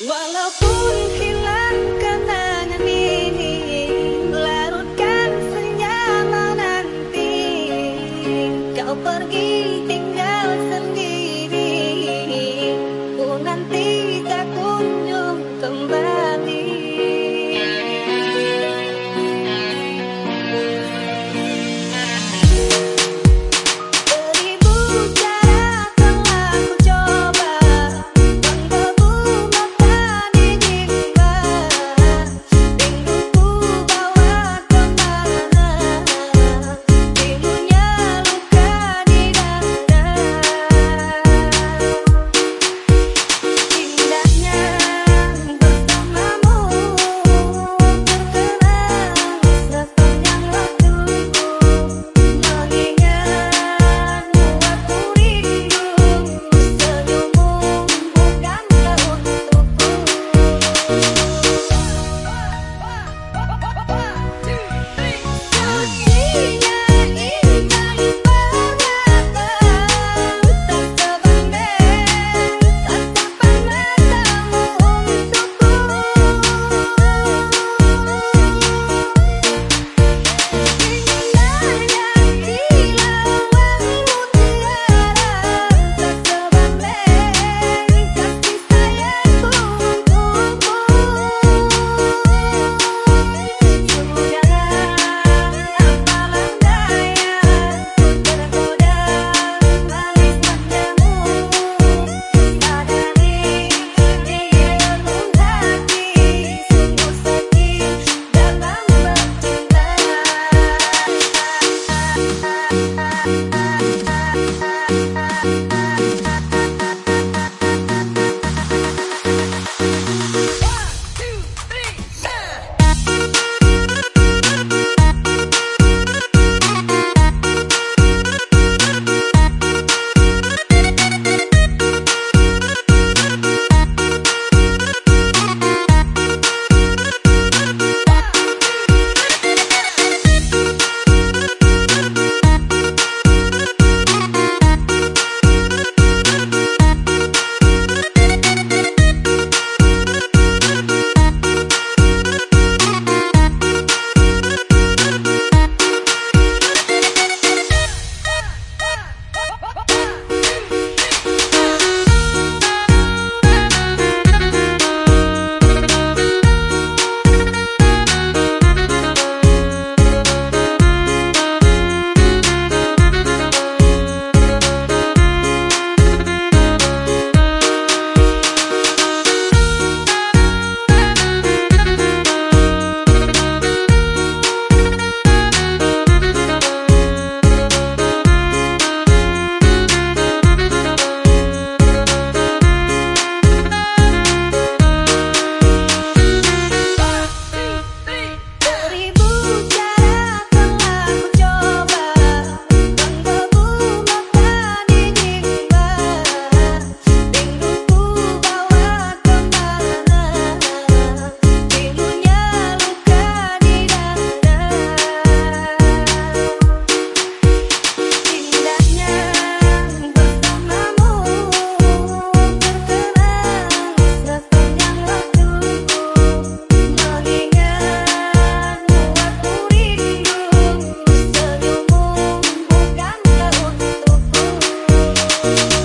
Walaupun hilang Thank you.